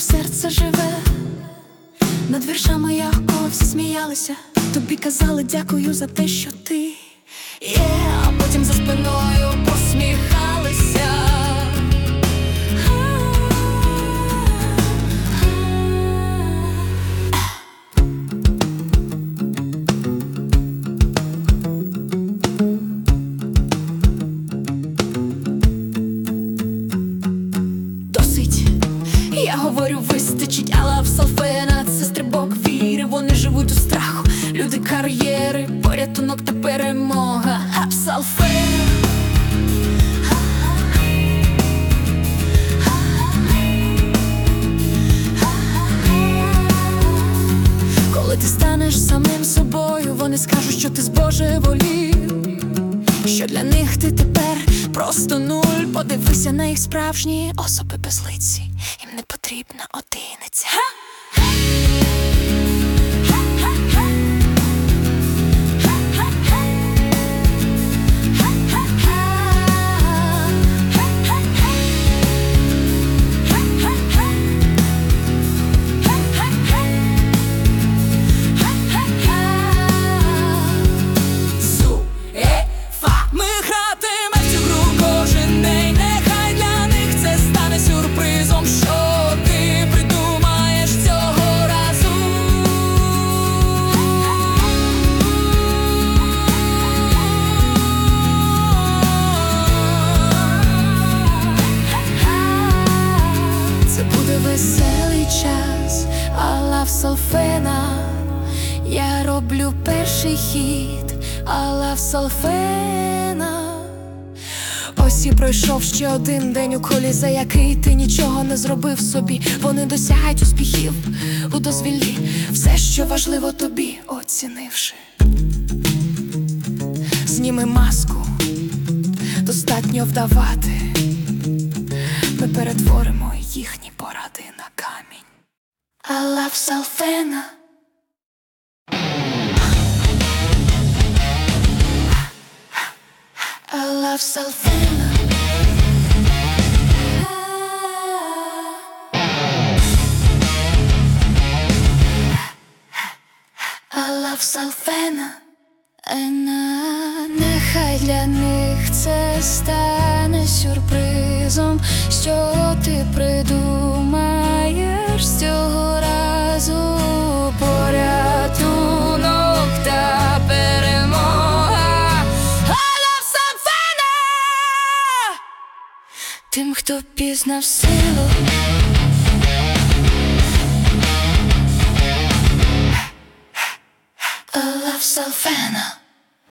серце живе, над віршами якого всі сміялися. Тобі казали дякую за те, що ти є, а я говорю, вистачить, але в салфена це стрибок віри, вони живуть у страху. Люди кар'єри, порятунок та перемога. Апсалфена Коли ти станеш самим собою, вони скажуть, що ти збожеволів що для них ти тепер просто нуль. Подивися на їх справжні особи без лиці. Їм не потрібна одиниця. Салфена Я роблю перший хід, Алла в Салфена Ось і пройшов ще один день у колі, за який ти нічого не зробив собі. Вони досягають успіхів у дозвіллі, все, що важливо тобі, оцінивши. Зніми маску, достатньо вдавати. Ми перетворимо їхні поради на. Алла в Салфена I love Salfena. I love Salfena. Ена, нехай для них це стане сюрпризом, що ти придумаєш з цього разу порятунок та перемога. Love Salfena! Тим, хто пізнав силу. Love Salfena.